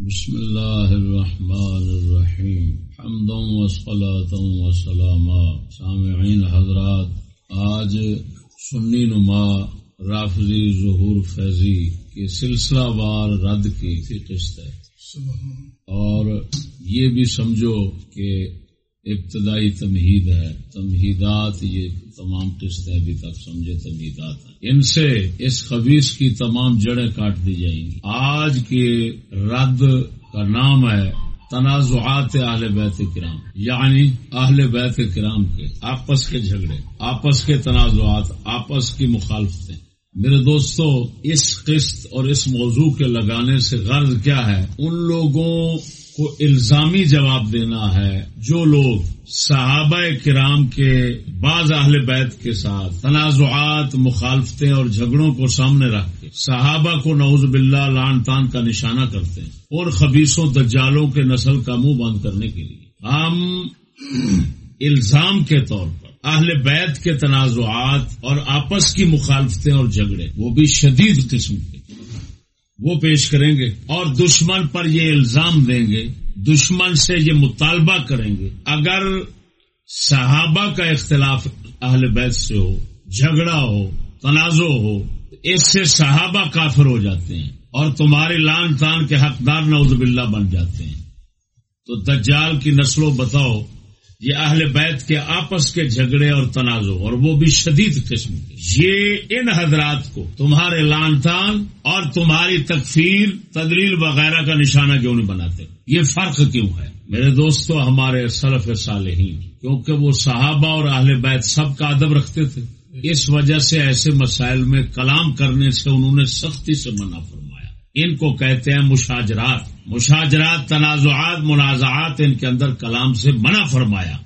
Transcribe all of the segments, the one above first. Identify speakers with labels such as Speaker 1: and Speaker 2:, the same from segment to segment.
Speaker 1: بسم الله الرحمن الرحیم. حمدا وصلاة وسلاما سامعین حضرات آج سنی نما رافضی ظہور فیضی کے سلسلہ وار رد کی تھی قسط ہے۔ اور یہ بھی سمجھو کہ ابتدائی تمہید ہے، تمہیدات یہ تمام قسطیں ابھی تک سمجھے تمہیدات ہیں۔ ان سے اس خبیص کی تمام جڑیں کاٹ دی جائیں گی۔ آج کے رد کا نام ہے تنازعات اہل بیت کرام یعنی اہل بیت کرام کے آپس کے جھگڑے، آپس کے تنازعات، آپس کی مخالفتیں۔ میرے دوستو، اس قسط اور اس موضوع کے لگانے سے غرض کیا ہے؟ ان لوگوں کو الزامی جواب دینا ہے جو لوگ صحابہ کرام کے بعض اہل بیت کے ساتھ تنازعات، مخالفتیں اور جھگڑوں کو سامنے رکھ کے صحابہ کو نعوذ باللہ لان تان کا نشانہ کرتے ہیں اور خبیصوں، دجالوں کے نسل کا منہ بند کرنے کے لیے۔ ہم الزام کے طور پر اہل بیت کے تنازعات اور آپس کی مخالفتیں اور جھگڑے، وہ بھی شدید قسم کے وہ پیش کریں گے اور دشمن پر یہ الزام دیں گے، دشمن سے یہ مطالبہ کریں گے۔ اگر صحابہ کا اختلاف اہل بیت سے ہو، جھگڑا ہو، تنازع ہو اس سے صحابہ کافر ہو جاتے ہیں اور تمہارے لان تان کے حقدار نوز باللہ بن جاتے ہیں۔ تو دجال کی نسلوں بتاؤ یہ اہل بیت کے آپس کے جھگڑے اور تنازع، اور وہ بھی شدید قسم کے۔ یہ ان حضرات کو تمہارے لان تان اور تمہاری تکفیر، تدلیل وغیرہ کا نشانہ کیوں نہیں بناتے؟ یہ فرق کیوں ہے؟ میرے دوستو، ہمارے سلف صالحین، کیونکہ وہ صحابہ اور اہل بیت سب کا ادب رکھتے تھے۔ اس وجہ سے ایسے مسائل میں کلام کرنے سے انہوں نے سختی سے منع فرمایا۔ ان کو کہتے ہیں مشاجرات۔ مشاجرات، تنازعات، منازعات ان کے اندر کلام سے منع فرمایا۔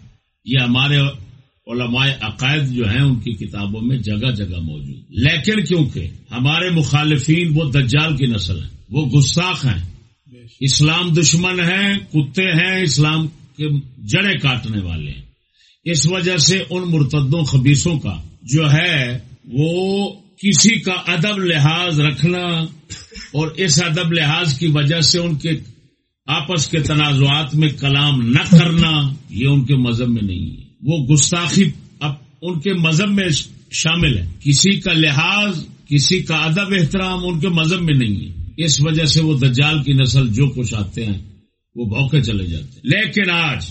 Speaker 1: یہ ہمارے علماء عقائد جو ہیں، ان کی کتابوں میں جگہ جگہ موجود۔ لیکن کیونکہ ہمارے مخالفین وہ دجال کی نسل ہیں، وہ گستاخ ہیں۔ اسلام دشمن ہیں، کتے ہیں، اسلام کے جڑے کاٹنے والے ہیں۔ اس وجہ سے ان مرتدوں، خبیصوں کا جو ہے، وہ کسی کا ادب لحاظ رکھنا اور اس ادب لحاظ کی وجہ سے ان کے آپس کے تنازعات میں کلام نہ کرنا، یہ ان کے مذہب میں نہیں ہے۔ وہ گستاخی اب ان کے مذہب میں شامل ہے۔ کسی کا لحاظ، کسی کا ادب احترام ان کے مذہب میں نہیں ہے۔ اس وجہ سے وہ دجال کی نسل جو کچھ آتے ہیں، وہ بھوکے چلے جاتے ہیں۔ لیکن آج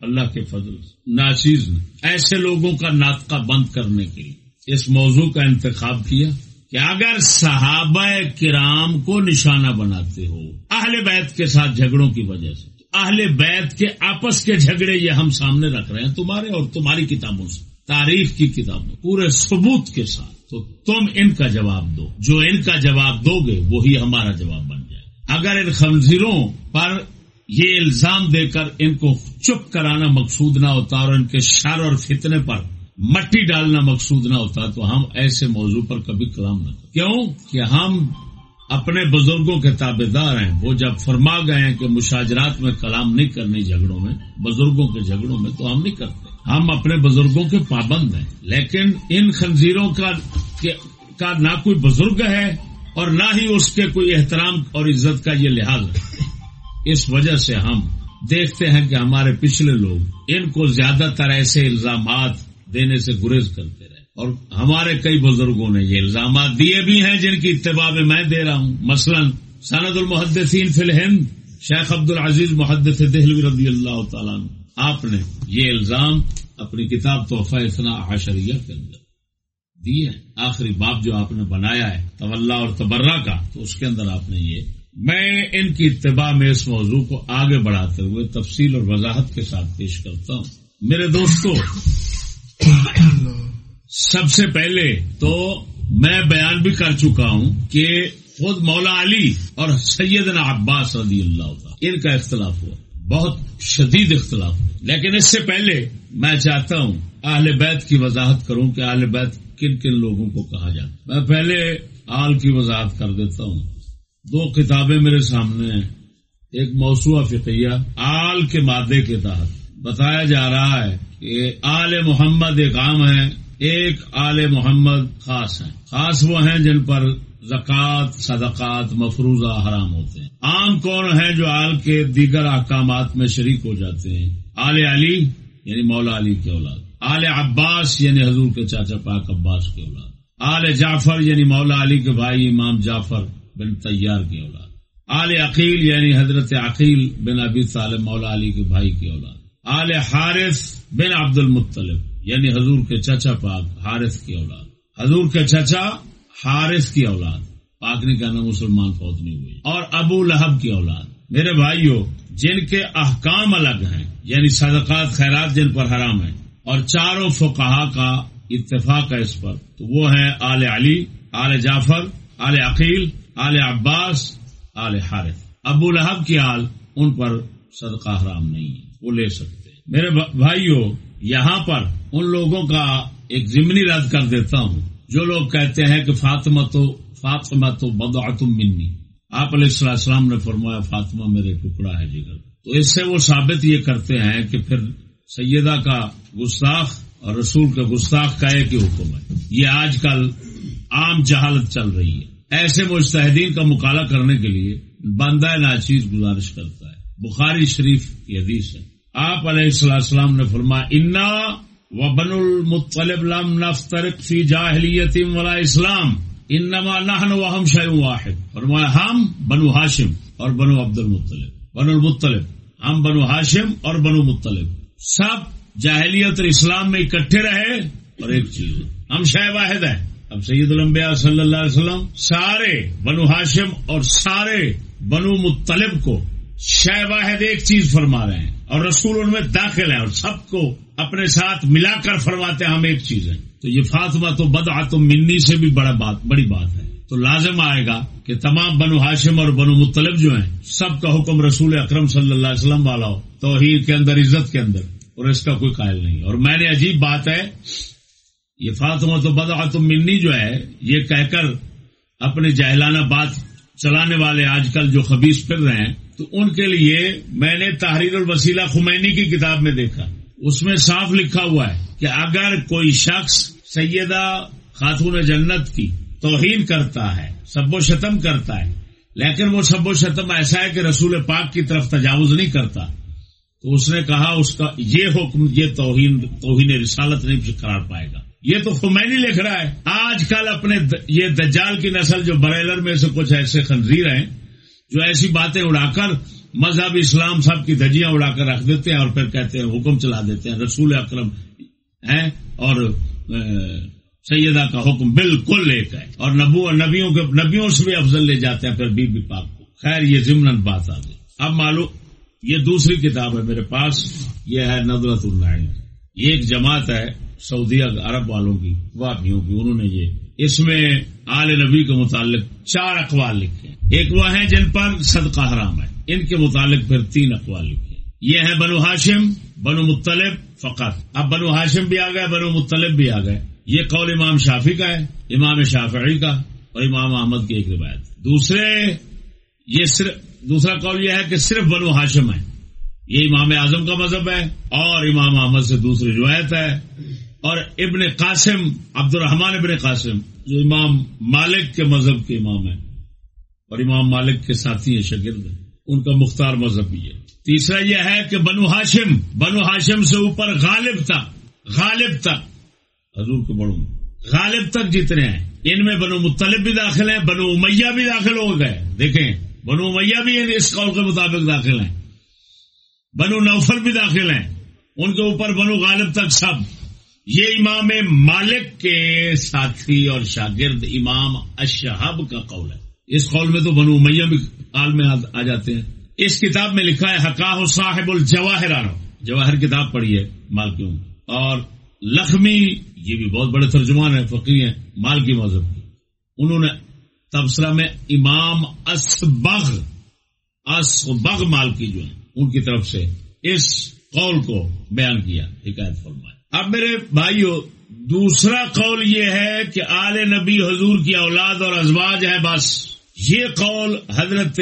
Speaker 1: اللہ کے فضل ناچیز نے ایسے لوگوں کا ناطقہ بند کرنے کے لیے اس موضوع کا انتخاب کیا۔ کہ اگر صحابہ کرام کو نشانہ بناتے ہو، اہل بیت کے ساتھ جھگڑوں کی وجہ سے، اہل بیت کے آپس کے جھگڑے یہ ہم سامنے رکھ رہے ہیں تمہارے اور تمہاری کتابوں سے، تاریخ کی کتابوں، پورے ثبوت کے ساتھ۔ تو تم ان کا جواب دو۔ جو ان کا جواب دو گے، وہی ہمارا جواب بن جائے۔ اگر ان خنزیروں پر یہ الزام دے کر ان کو چپ کرانا مقصود نہ ہوتا اور ان کے شر اور فتنے پر مٹی ڈالنا مقصود نہ ہوتا تو ہم ایسے موضوع پر کبھی کلام نہ کیوں؟ کہ ہم اپنے بزرگوں کے تابے دار ہیں۔ وہ جب فرما گئے ہیں کہ مشاجرات میں کلام نہیں کرنے جھگڑوں میں، بزرگوں کے جھگڑوں میں، تو ہم نہیں کرتے۔ ہم اپنے بزرگوں کے پابند ہیں۔ لیکن ان خنزیروں کا کا نہ کوئی بزرگ ہے اور نہ ہی اس کے کوئی احترام اور عزت کا یہ لحاظ ہے۔ اس وجہ سے ہم دیکھتے ہیں کہ ہمارے پچھلے لوگ ان کو زیادہ تر ایسے الزامات دینے سے گریز کرتے رہے۔ اور ہمارے کئی بزرگوں نے یہ الزامات دیے بھی ہیں جن کی اتباع میں میں دے رہا ہوں۔ مثلا سند المحدثین فی الہند، شیخ عبد العزیز محدث دہلوی رضی اللہ تعالیٰ آپ نے یہ الزام اپنی کتاب تحفہ اتنا عشریہ کے اندر دیے آخری باب جو آپ نے بنایا ہے طلّہ اور تبرہ کا، تو اس کے اندر آپ نے یہ۔ میں ان کی اتباع میں اس موضوع کو آگے بڑھاتے ہوئے تفصیل اور وضاحت کے ساتھ پیش کرتا ہوں۔ میرے دوستو سب سے پہلے تو میں بیان بھی کر چکا ہوں کہ خود مولا علی اور سیدنا عباس رضی اللہ ہوتا ان کا اختلاف ہوا۔ بہت شدید اختلاف۔ ہوا لیکن اس سے پہلے میں چاہتا ہوں اہل بیت کی وضاحت کروں کہ اہل بیت کن کن لوگوں کو کہا جاتا میں پہلے آل کی وضاحت کر دیتا ہوں۔ دو کتابیں میرے سامنے ہیں۔ ایک موسوعہ فقیہ آل کے مادے کے تحت۔ بتایا جا رہا ہے کہ آل محمد ایک عام ہے ایک آل محمد خاص ہیں۔ خاص وہ ہیں جن پر زکوٰۃ، صدقات، مفروضہ حرام ہوتے ہیں۔ عام کون ہیں جو آل کے دیگر احکامات میں شریک ہو جاتے ہیں؟ آل علی یعنی مولا علی کی اولاد۔ آل عباس یعنی حضور کے چاچا پاک عباس کی اولاد۔ آل جعفر یعنی مولا علی کے بھائی امام جعفر بن تیار کی اولاد۔ آل عقیل یعنی حضرت عقیل بن ابی طالب مولا علی کے بھائی کی اولاد۔ آل حارث بن عبد المطلب یعنی حضور کے چچا پاک، حارث کی اولاد۔ حضور کے چچا، حارث کی اولاد۔ پاک نے کہنا مسلمان فوت نہیں ہوئی۔ اور ابو لہب کی اولاد۔ میرے بھائیوں جن کے احکام الگ ہیں یعنی صدقات، خیرات جن پر حرام ہیں، اور چاروں فقہا کا اتفاق ہے اس پر، تو وہ ہیں آل علی، آل جعفر، آل عقیل، آل عباس، آل حارث۔ ابو لہب کی آل ان پر صدقہ حرام نہیں ہے۔ وہ لے سکتے میرے بھائیوں یہاں پر ان لوگوں کا ایک ضمنی رد کر دیتا ہوں۔ جو لوگ کہتے ہیں کہ فاطمہ تو فاطمہ تو بدعتم منی۔ آپ علیہ السلام السلام نے فرمایا، فاطمہ میرے ٹکڑا ہے جگر۔ تو اس سے وہ ثابت یہ کرتے ہیں کہ پھر سیدہ کا گستاخ اور رسول کا گستاخ کا ایک ہی حکم ہے۔ یہ آج کل عام جہالت چل رہی ہے۔ ایسے مستحدین کا مقابلہ کرنے کے لیے بندہ ناچیز گزارش کرتا ہے۔ بخاری شریف کی حدیث ہے۔ آپ علیہ السلام نے فرمایا، انا و بن المطلب لم نفترق فی جاہلیت ولا اسلام انما نحن و ہم واحد فرمایا، ہم بنو ہاشم اور بنو عبد المطلب بن المطلب، ہم بنو ہاشم اور بنو مطلب۔ سب جاہلیت اور اسلام میں اکٹھے رہے اور ایک چیز ہم شہ واحد ہے اب سید الانبیاء صلی اللہ علیہ وسلم سارے بنو ہاشم اور سارے بنو مطلب کو شہ واحد ایک چیز فرما رہے ہیں اور رسول ان میں داخل ہے اور سب کو اپنے ساتھ ملا کر فرماتے ہیں، ہم ایک چیز ہے تو یہ فاطمہ تو بد آتم منی سے بھی بڑا بات، بڑی بات ہے۔ تو لازم آئے گا کہ تمام بنو ہاشم اور بنو مطلب جو ہیں، سب کا حکم رسول اکرم صلی اللہ علیہ وسلم والا ہو، توحید کے اندر، عزت کے اندر، اور اس کا کوئی قائل نہیں۔ اور میں نے عجیب بات ہے، یہ فاطمہ تو بد آتم منی جو ہے، یہ کہہ کر اپنے جہلانہ بات چلانے والے آج کل جو خبیص پھر رہے ہیں تو ان کے لیے میں نے تحریر الوسیلہ خمینی کی کتاب میں دیکھا۔ اس میں صاف لکھا ہوا ہے کہ اگر کوئی شخص سیدہ خاتون جنت کی توہین کرتا ہے، سب و شتم کرتا ہے، لیکن وہ سب و شتم ایسا ہے کہ رسول پاک کی طرف تجاوز نہیں کرتا، تو اس نے کہا اس کا یہ حکم، یہ توہین توہین رسالت نہیں قرار پائے گا۔ یہ تو خمینی لکھ رہا ہے۔ آج کل اپنے یہ دجال کی نسل جو بریلر میں سے کچھ ایسے خنزیر ہیں جو ایسی باتیں اڑا کر مذہب اسلام سب کی دھجیاں اڑا کر رکھ دیتے ہیں اور پھر کہتے ہیں حکم چلا دیتے ہیں، رسول اکرم ہے اور سیدہ کا حکم بالکل ایک ہے۔ اور نبو اور نبیوں کے، نبیوں سے بھی افضل لے جاتے ہیں پھر بی بی پاک کو۔ خیر، یہ ضمن بات آ گئی۔ اب معلوم، یہ دوسری کتاب ہے میرے پاس، یہ ہے ندرت اللہ یہ ایک جماعت ہے سعودی عرب والوں کی، واپیوں کی۔ انہوں نے یہ اس میں آل نبی کے متعلق چار اقوال لکھے ایک وہ ہیں جن پر صدقہ حرام ہے۔ ان کے متعلق پھر تین اقوال لکھے یہ ہے بنو ہاشم، بنو مطلب فقط۔ اب بنو ہاشم بھی آ گئے، بنو مطلب بھی آ گئے۔ یہ قول امام شافی کا ہے، امام شافعی کا اور امام احمد کی ایک روایت۔ دوسرے، یہ صرف، دوسرا قول یہ ہے کہ صرف بنو ہاشم ہے یہ امام اعظم کا مذہب ہے اور امام احمد سے دوسری روایت ہے۔ اور ابن قاسم عبد الرحمان ابن قاسم، جو امام مالک کے مذہب کے امام ہیں، اور امام مالک کے ساتھی ہیں شگرد ان کا مختار مذہب بھی ہے۔ تیسرا یہ ہے کہ بنو ہاشم بنو ہاشم سے اوپر غالب تک غالب تک حضور کے بڑوں غالب تک جتنے ہیں، ان میں بنو مطلب بھی داخل ہیں، بنو امیہ بھی داخل ہو گئے۔ دیکھیں، بنو امیہ بھی اس قول کے مطابق داخل ہیں۔ بنو نوفل بھی داخل ہیں۔ ان کے اوپر بنو غالب تک سب۔ یہ امام مالک کے ساتھی اور شاگرد امام اشہب کا قول ہے۔ اس قول میں تو بنو میاں بھی قال میں آ جاتے ہیں۔ اس کتاب میں لکھا ہے، حقاہ صاحب الجواہر جواہر کتاب پڑھی ہے مالکیوں اور لخمی، یہ بھی بہت بڑے ترجمان ہیں، فقی ہیں، مالکی مذہب کی انہوں نے تبصرہ میں امام اسبغ اسبغ مالکی جو ہیں، ان کی طرف سے اس قول کو بیان کیا، حکایت فرمایا اب میرے بھائیو، دوسرا قول یہ ہے کہ آل نبی حضور کی اولاد اور ازواج ہے بس یہ قول حضرت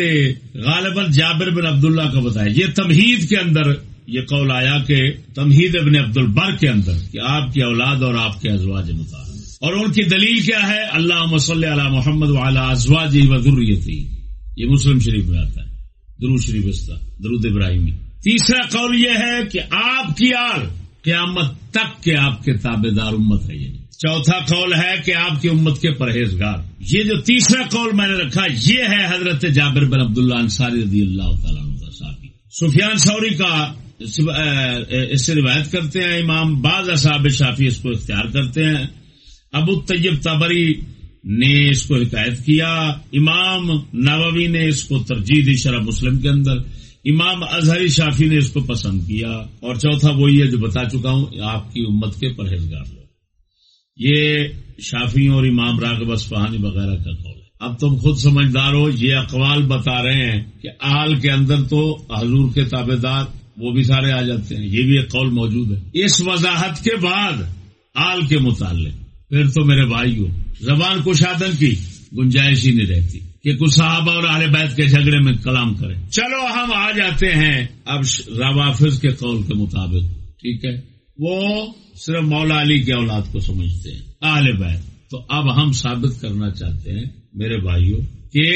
Speaker 1: غالباً جابر بن عبداللہ کا بتایا۔ یہ تمہید کے اندر یہ قول آیا کہ تمہید ابن عبد البر کے اندر کہ آپ کی اولاد اور آپ کے ازواج مطابق اور ان کی دلیل کیا ہے؟ اللہ مسل علی محمد والا ازواجی و ذریتی۔ یہ مسلم شریف میں آتا ہے درو شریف استا درود ابراہیمی۔ تیسرا قول یہ ہے کہ آپ کی آل قیامت تک کے آپ کے تابے دار امت ہے یہ۔ چوتھا قول ہے کہ آپ کی امت کے پرہیزگار۔ یہ جو تیسرا قول میں نے رکھا، یہ ہے حضرت جابر بن عبداللہ انصاری رضی اللہ تعالیٰ صاحب سفیان سوری کا اس سے روایت کرتے ہیں، امام بعض اصحاب شافی اس کو اختیار کرتے ہیں۔ ابو طیب تبری نے اس کو حکایت کیا، امام نووی نے اس کو ترجیح دی شرح مسلم کے اندر۔ امام اظہری شافی نے اس کو پسند کیا اور چوتھا وہی ہے جو بتا چکا ہوں، آپ کی امت کے پرہیزگار لوگ۔ یہ شافی اور امام راغب اسفہانی وغیرہ کا قول ہے۔ اب تم خود سمجھدار ہو، یہ اقوال بتا رہے ہیں کہ آل کے اندر تو حضور کے تابے دار وہ بھی سارے آ جاتے ہیں۔ یہ بھی ایک قول موجود ہے۔ اس وضاحت کے بعد آل کے متعلق، پھر تو میرے بھائی ہو زبان کو شادن کی، گنجائش ہی نہیں رہتی۔ کہ کچھ صحابہ اور اہل بیت کے جھگڑے میں کلام کریں چلو ہم آ جاتے ہیں اب روافظ کے قول کے مطابق، ٹھیک ہے؟ وہ صرف مولا علی کے اولاد کو سمجھتے ہیں اہل بیت۔ تو اب ہم ثابت کرنا چاہتے ہیں، میرے بھائیوں کہ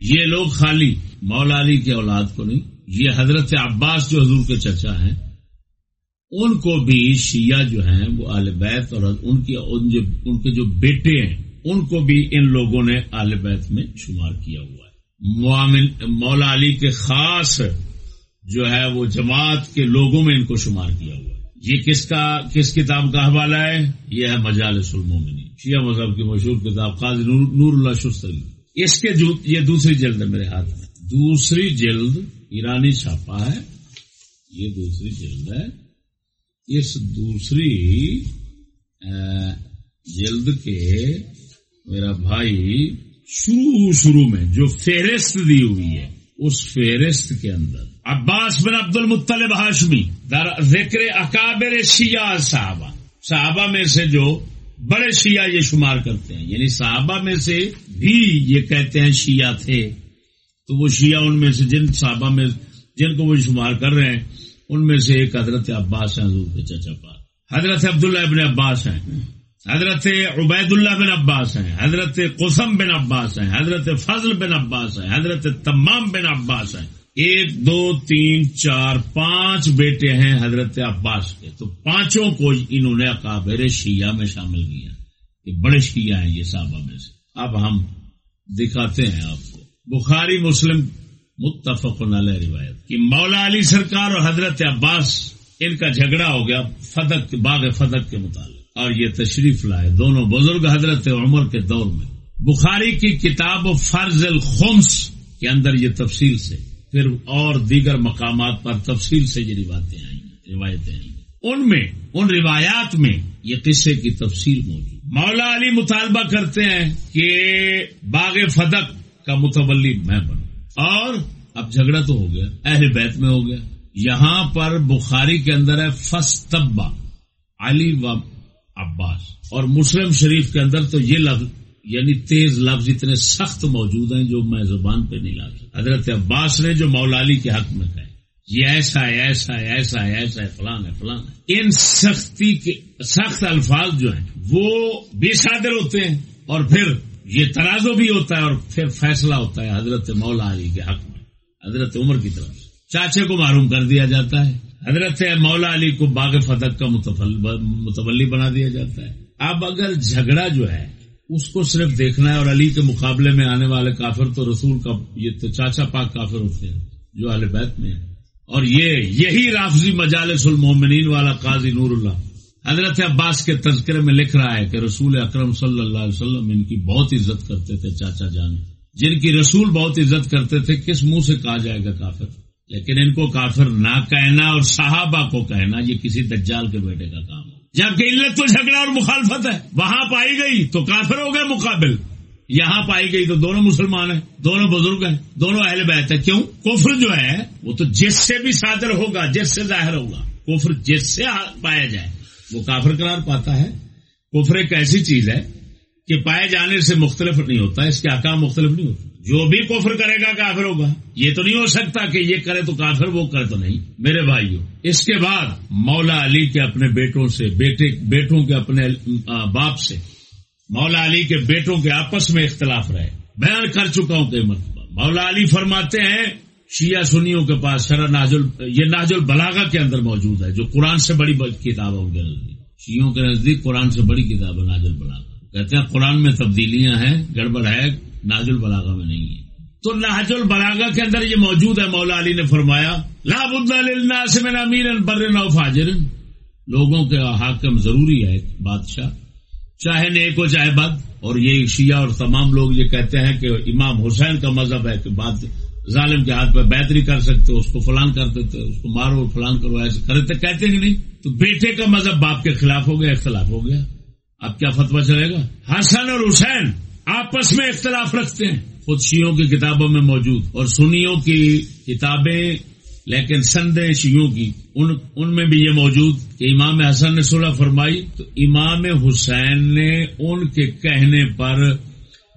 Speaker 1: یہ لوگ خالی مولا علی کے اولاد کو نہیں، یہ حضرت عباس جو حضور کے چچا ہیں، ان کو بھی شیعہ جو ہیں، وہ آل بیت اور ان کی ان کے جو بیٹے ہیں ان کو بھی ان لوگوں نے آل بیت میں شمار کیا ہوا ہے۔ مولا علی کے خاص جو ہے وہ جماعت کے لوگوں میں ان کو شمار کیا ہوا ہے۔ یہ کس کا، کس کتاب کا حوالہ ہے؟ یہ ہے مجال سلمومنی شیعہ مذہب کی مشہور کتاب قاضی نور اللہ شستری۔ اس کے جو، یہ دوسری جلد ہے میرے ہاتھ میں۔ دوسری جلد ایرانی چھاپا ہے۔ یہ دوسری جلد ہے۔ اس دوسری جلد کے میرا بھائی شروع شروع میں جو فہرست دی ہوئی ہے، اس فہرست کے اندر عباس بن عبد المطلب ہاشمی در ذکر اکابر شیعہ صحابہ صحابہ میں سے جو بڑے شیعہ یہ شمار کرتے ہیں یعنی صحابہ میں سے بھی یہ کہتے ہیں شیعہ تھے، تو وہ شیعہ ان میں سے جن صحابہ میں، جن کو وہ شمار کر رہے ہیں، ان میں سے ایک حضرت عباس ہیں، حضور کے چچا پا حضرت عبداللہ ابن عباس ہیں۔ حضرت عبید اللہ بن عباس ہیں، حضرت قسم بن عباس ہیں، حضرت فضل بن عباس ہیں، حضرت تمام بن عباس ہیں۔ ایک، دو، تین، چار، پانچ بیٹے ہیں حضرت عباس کے۔ تو پانچوں کو انہوں نے اکابر شیعہ میں شامل کیا کہ بڑے شیعہ ہیں یہ صحابہ میں سے۔ اب ہم دکھاتے ہیں آپ کو۔ بخاری، مسلم، متفق علیہ روایت کہ مولا علی سرکار اور حضرت عباس ان کا جھگڑا ہو گیا، فدق باغ فدق کے متعلق۔ اور یہ تشریف لائے۔ دونوں بزرگ حضرت عمر کے دور میں۔ بخاری کی کتاب فرض الخمس کے اندر یہ تفصیل سے، پھر اور دیگر مقامات پر تفصیل سے یہ روایتیں آئیں روایتیں آئیں۔ ان میں، ان روایات میں یہ قصے کی تفصیل موجود۔ مولا علی مطالبہ کرتے ہیں کہ باغ فدق کا متولی میں بنوں۔ اور اب جھگڑا تو ہو گیا، اہل بیت میں ہو گیا۔ یہاں پر بخاری کے اندر ہے فستبا علی و عباس۔ اور مسلم شریف کے اندر تو یہ لفظ یعنی تیز لفظ اتنے سخت موجود ہیں جو میں زبان پہ نہیں لا سکتا۔ حضرت عباس نے جو مولا علی کے حق میں کہے یہ ایسا ہے ایسا ہے ایسا ہے ایسا ہے فلان ہے فلان ہے۔ ان سختی کے، سخت الفاظ جو ہیں، وہ بے صادر ہوتے ہیں اور پھر یہ ترازو بھی ہوتا ہے اور پھر فیصلہ ہوتا ہے حضرت مولا علی کے حق میں، حضرت عمر کی طرف سے۔ چاچے کو معروم کر دیا جاتا ہے۔ حضرت مولا علی کو باغ فتح کا متولی بنا دیا جاتا ہے۔ اب اگر جھگڑا جو ہے، اس کو صرف دیکھنا ہے اور علی کے مقابلے میں آنے والے کافر تو رسول کا یہ تو چاچا پاک کافر ہوتے ہیں جو اہل بیت میں ہے اور یہ یہی رافضی مجالس المومنین والا قاضی نور اللہ حضرت عباس کے تذکرے میں لکھ رہا ہے کہ رسول اکرم صلی اللہ علیہ وسلم ان کی بہت عزت کرتے تھے چاچا جان۔ جن کی رسول بہت عزت کرتے تھے، کس منہ سے کہا جائے گا کافر؟ لیکن ان کو کافر نہ کہنا اور صحابہ کو کہنا، یہ کسی دجال کے بیٹے کا کام ہے۔ جبکہ علت تو جھگڑا اور مخالفت ہے۔ وہاں پائی گئی تو کافر ہو گئے مقابل۔ یہاں پائی گئی تو دونوں مسلمان ہیں، دونوں بزرگ ہیں، دونوں اہل بیت ہے کیوں؟ کفر جو ہے، وہ تو جس سے بھی صادر ہوگا، جس سے ظاہر ہوگا۔ کفر جس سے پایا جائے، وہ کافر قرار پاتا ہے۔ کفر ایک ایسی چیز ہے کہ پائے جانے سے مختلف نہیں ہوتا، اس کے آکام مختلف نہیں ہوتا جو بھی کفر کرے گا، کافر ہوگا۔ یہ تو نہیں ہو سکتا کہ یہ کرے تو کافر، وہ کرے تو نہیں۔ میرے بھائیو، اس کے بعد مولا علی کے اپنے بیٹوں سے، بیٹے، بیٹوں کے اپنے باپ سے مولا علی کے بیٹوں کے آپس میں اختلاف رہے۔ بیان کر چکا ہوں کہ مرتبہ۔ مولا علی فرماتے ہیں، شیعہ سنیوں کے پاس شرح ناجل یہ ناجل بلاغا کے اندر موجود ہے، جو قرآن سے بڑی کتاب ہے ان کے نزدیک شیوں کے نزدیک قرآن سے بڑی کتاب ہے ناجل بلاغا کہتے ہیں قرآن میں تبدیلیاں ہیں، گڑبڑ ہے ناجل بلاغا میں نہیں ہے۔ تو ناج البلاغا کے اندر یہ موجود ہے، مولا علی نے فرمایا لاب اللہ امیر بر نو فاجر۔ لوگوں کے حاکم ضروری ہے بادشاہ، چاہے نیک ہو، چاہے بد۔ اور یہ شیعہ اور تمام لوگ یہ کہتے ہیں کہ امام حسین کا مذہب ہے کہ بات ظالم کے ہاتھ پہ بہتری کر سکتے اس کو فلان کر دیتے اس کو مارو، فلان کرو، ایسے کرتے، کہتے کہ نہیں؟ تو بیٹے کا مذہب باپ کے خلاف ہو گیا، اختلاف ہو گیا۔ اب کیا فتوا چلے گا؟ حسن اور حسین آپس میں اختلاف رکھتے ہیں۔ خود شیوں کی کتابوں میں موجود اور سنیوں کی کتابیں، لیکن سندے شیوں کی۔ ان ان میں بھی یہ موجود کہ امام حسن نے صلح فرمائی، تو امام حسین نے ان کے کہنے پر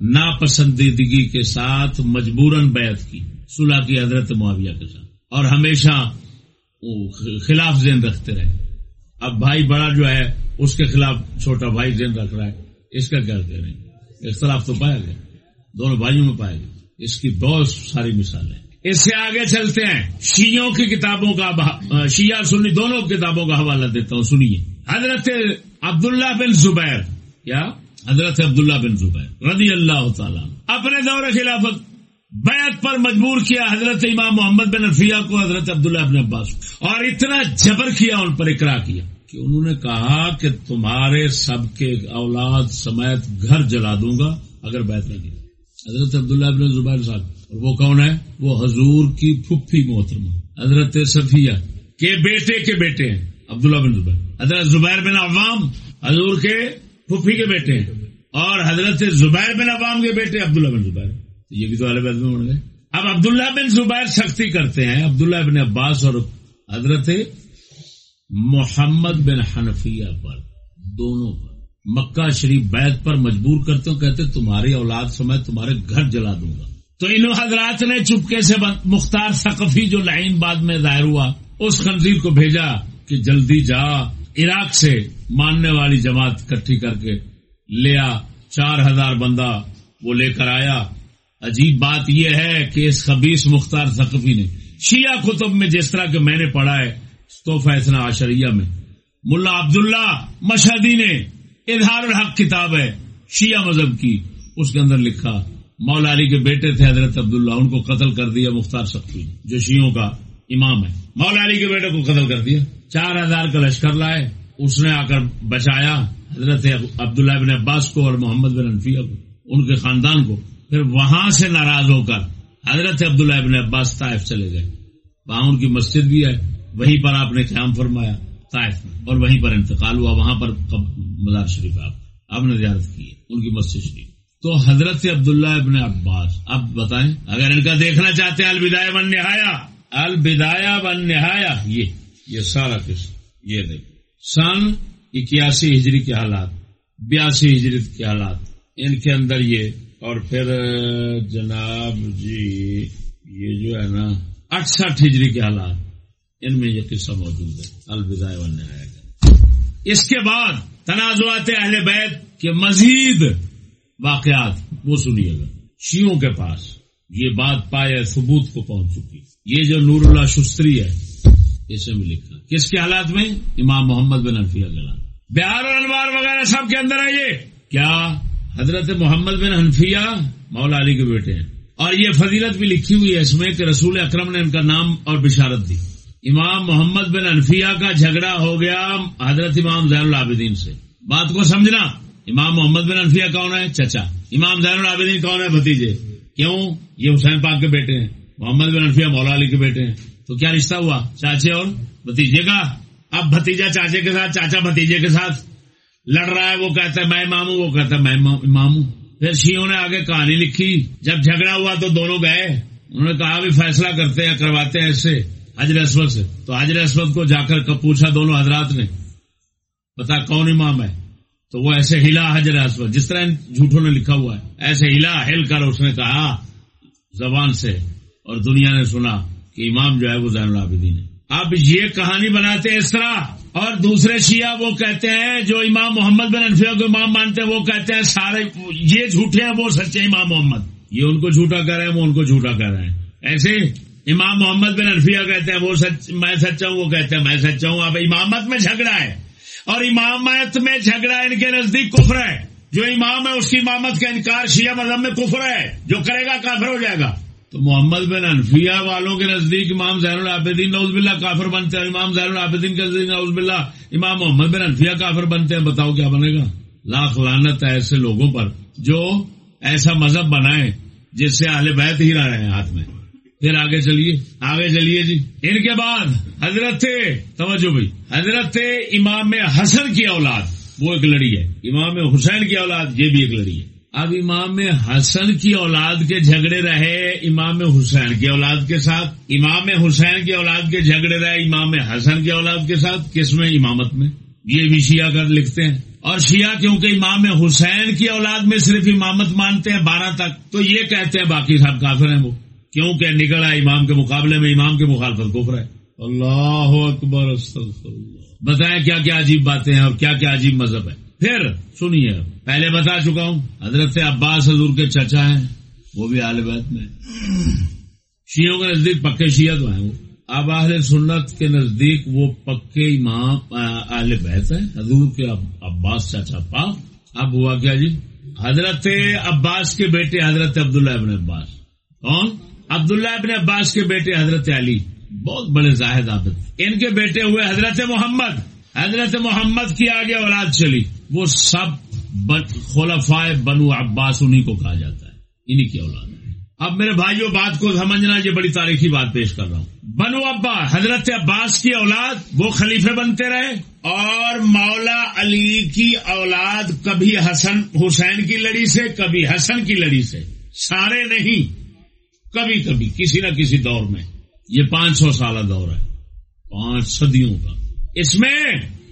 Speaker 1: ناپسندیدگی کے ساتھ مجبوراً بیعت کی، صلح کی حضرت معاویہ کے ساتھ۔ اور ہمیشہ خلاف ذہن رکھتے رہے۔ اب بھائی بڑا جو ہے، اس کے خلاف چھوٹا بھائی ذہن رکھ رہا ہے۔ اس کا کیا کہہ رہے اختلاف تو پایا گیا۔ دونوں بھائیوں میں پایا گیا۔ اس کی بہت ساری مثالیں اس سے آگے چلتے ہیں۔ شیوں کی کتابوں کا شیعہ سنی دونوں کتابوں کا حوالہ دیتا ہوں، سنیے۔ حضرت عبداللہ بن زبیر کیا حضرت عبداللہ بن زبیر، رضی اللہ تعالیٰ اپنے دور خلافت بیعت پر مجبور کیا حضرت امام محمد بن رفیہ کو حضرت عبداللہ بن عباس اور اتنا جبر کیا ان پر اقرا کیا کہ انہوں نے کہا کہ تمہارے سب کے اولاد سمیت گھر جلا دوں گا اگر بیعت نہ کی۔ حضرت عبداللہ بن زبیر صاحب، اور وہ کون ہے؟ وہ حضور کی پھپھی محترمہ، حضرت صفیہ۔ کے بیٹے کے بیٹے ہیں، عبداللہ بن زبیر۔ حضرت زبیر بن عوام، حضور کے پھپھی کے بیٹے ہیں۔ اور حضرت زبیر بن عوام کے بیٹے عبداللہ بن زبیر۔ یہ بھی تو علیہ میں بن گئے اب عبداللہ بن زبیر سختی کرتے ہیں۔ عبداللہ بن عباس اور حضرت محمد بن حنفیہ پر، دونوں پر۔ مکہ شریف بیت پر مجبور کرتے ہو کہتے تمہاری اولاد سمیت تمہارے گھر جلا دوں گا۔ تو ان حضرات نے چپکے سے مختار ثقفی جو لائن بعد میں ظاہر ہوا، اس خنزیر کو بھیجا کہ جلدی جا، عراق سے ماننے والی جماعت کٹھی کر کے لیا چار ہزار بندہ وہ لے کر آیا۔ عجیب بات یہ ہے کہ اس خبیص مختار ثقفی نے شیعہ کتب میں جس طرح کہ میں نے پڑھا ہے تو فیصلہ آشریہ میں، ملا عبداللہ مشہدی نے اظہار الحق کتاب ہے، شیعہ مذہب کی، اس کے اندر لکھا، مولا علی کے بیٹے تھے حضرت عبداللہ، ان کو قتل کر دیا مختار سختی جو شیوں کا امام ہے۔ مولا علی کے بیٹے کو قتل کر دیا۔ چار ہزار کا لشکر لائے، اس نے آ کر بچایا حضرت عبداللہ بن عباس کو اور محمد بن انفیہ کو، ان کے خاندان کو۔ پھر وہاں سے ناراض ہو کر حضرت عبداللہ بن عباس طائف چلے گئے۔ وہاں ان کی مسجد بھی ہے، وہیں پر آپ نے قیام فرمایا، طائف میں، اور وہیں پر انتقال ہوا، وہاں پر مزار شریف آپ آپ نے زیارت کی ان کی مسجد شریف۔ تو حضرت عبداللہ ابن عباس اب بتائیں، اگر ان کا دیکھنا چاہتے ہیں الوداع بن نہایا البدایا بن نہایا یہ یہ سارا قسم یہ دیکھ سن اکیاسی ہجری کے حالات، بیاسی ہجری کے حالات، ان کے اندر یہ اور پھر جناب جی یہ جو ہے نا اٹسٹھ ہجری کے حالات، ان میں یہ قصہ موجود ہے۔ الوداع بن نہایا اس کے بعد تنازعات اہل بیت کے مزید واقعات، وہ سنیے گا۔ شیوں کے پاس یہ بات پائے ثبوت کو پہنچ چکی۔ یہ جو نور اللہ شستری ہے، اسے میں لکھا۔ کس کے حالات میں؟ امام محمد بن حنفیہ گلا بہار اور انوار وغیرہ سب کے اندر ہے یہ کیا حضرت محمد بن حنفیہ مولا علی کے بیٹے ہیں۔ اور یہ فضیلت بھی لکھی ہوئی ہے اس میں کہ رسول اکرم نے ان کا نام اور بشارت دی۔ امام محمد بن انفیہ کا جھگڑا ہو گیا حضرت امام زین العابدین سے۔ بات کو سمجھنا، امام محمد بن انفیہ کون ہے؟ چچا۔ امام زین العابدین کون ہے بھتیجے؟ کیوں؟ یہ حسین پاک کے بیٹے ہیں۔ محمد بن انفیہ مولا علی کے بیٹے ہیں۔ تو کیا رشتہ ہوا؟ چاچے اور بھتیجے کا؟ اب بھتیجا چاچے کے ساتھ، چاچا بھتیجے کے ساتھ۔ لڑ رہا ہے، وہ کہتا ہے، میں امام ہوں، وہ کہتا ہے، میں امام ہوں۔ پھر شیوں نے آگے کہانی لکھی۔ جب جھگڑا ہوا تو دونوں گئے۔ انہوں نے کہا بھی فیصلہ کرتے ہیں، کرواتے ہیں اس سے، حجر اسود سے۔ تو حجر اسود کو جا کر پوچھا دونوں حضرات نے؟ بتا، کون امام ہے؟ تو وہ ایسے ہلا حجر اسود، جس طرح جھوٹوں نے لکھا ہوا ہے۔ ایسے ہلا، ہل کر اس نے کہا، زبان سے۔ اور دنیا نے سنا کہ امام جو ہے، وہ زین العابدین ہے۔ اب یہ کہانی بناتے اس طرح۔ اور دوسرے شیعہ وہ کہتے ہیں جو امام محمد بن انفیہ کو امام مانتے ہیں، وہ کہتے ہیں سارے یہ جھوٹے ہیں، وہ سچے امام محمد۔ یہ ان کو جھوٹا کر رہے ہیں، وہ ان کو جھوٹا کر رہے ہیں۔ ایسے امام محمد بن انفیہ کہتے ہیں، وہ سچ، میں سچا ہوں، وہ کہتے ہیں، میں سچا ہوں۔ اب امامت میں جھگڑا ہے۔ اور امامت میں جھگڑا ان کے نزدیک کفر ہے۔ جو امام ہے، اس کی امامت کا انکار شیعہ مذہب میں کفر ہے۔ جو کرے گا، کافر ہو جائے گا۔ تو محمد بن انفیہ والوں کے نزدیک امام زین العابدین نوز باللہ کافر بنتے ہیں۔ امام زین العابدین کے نزدیک نوز باللہ امام محمد بن انفیہ کافر بنتے ہیں۔ بتاؤ کیا بنے گا؟ لاکھ لانت ہے ایسے لوگوں پر جو ایسا مذہب بنائے جس سے اہل بیت ہی رہے ہیں ہاتھ میں۔ پھر آگے چلیے۔ آگے چلیے جی۔ ان کے بعد حضرت توجہ بھائی، حضرت امام حسن کی اولاد، وہ ایک لڑی ہے۔ امام حسین کی اولاد، یہ بھی ایک لڑی ہے۔ اب امام حسن کی اولاد کے جھگڑے رہے امام حسین کی اولاد کے ساتھ۔ امام حسین کی اولاد کے جھگڑے رہے امام حسن کی اولاد کے ساتھ۔ کس میں؟ امامت میں۔ یہ بھی شیعہ کر لکھتے ہیں۔ اور شیعہ کیونکہ امام حسین کی اولاد میں صرف امامت مانتے ہیں بارہ تک۔ تو یہ کہتے ہیں باقی صاحب کافر ہیں وہ۔ کیونکہ نکلا امام کے مقابلے میں امام کی مخالفت کفر ہے۔ اللہ اکبر بتائیں کیا کیا عجیب باتیں ہیں اور کیا کیا عجیب مذہب ہے۔ پھر سنیے، پہلے بتا چکا ہوں، حضرت عباس حضور کے چچا ہیں، وہ بھی آل بیت میں۔ شیعوں کے نزدیک پکے شیعہ تو ہیں وہ۔ اب اہل سنت کے نزدیک وہ پکے امام، اہل بیت ہیں، حضور کے عباس چاچا پاک۔ اب ہوا کیا جی؟ حضرت عباس کے بیٹے حضرت عبداللہ ابن عباس۔ کون؟ عبداللہ ابن عباس کے بیٹے حضرت علی۔ بہت بڑے زاہد عابد۔ ان کے بیٹے ہوئے حضرت محمد۔ حضرت محمد کی آگے اولاد چلی۔ وہ سب خلفائے بنو عباس انہی کو کہا جاتا ہے، انہی کی اولاد اب میرے بھائیوں، بات کو سمجھنا یہ بڑی تاریخی بات پیش کر رہا ہوں۔ بنو ابا حضرت عباس کی اولاد، وہ خلیفے بنتے رہے اور مولا علی کی اولاد کبھی حسن حسین کی لڑی سے، کبھی حسن کی لڑی سے۔ سارے نہیں، کبھی کبھی، کسی نہ کسی دور میں۔ یہ پانچ سو سالہ دور ہے، پانچ صدیوں کا۔ اس میں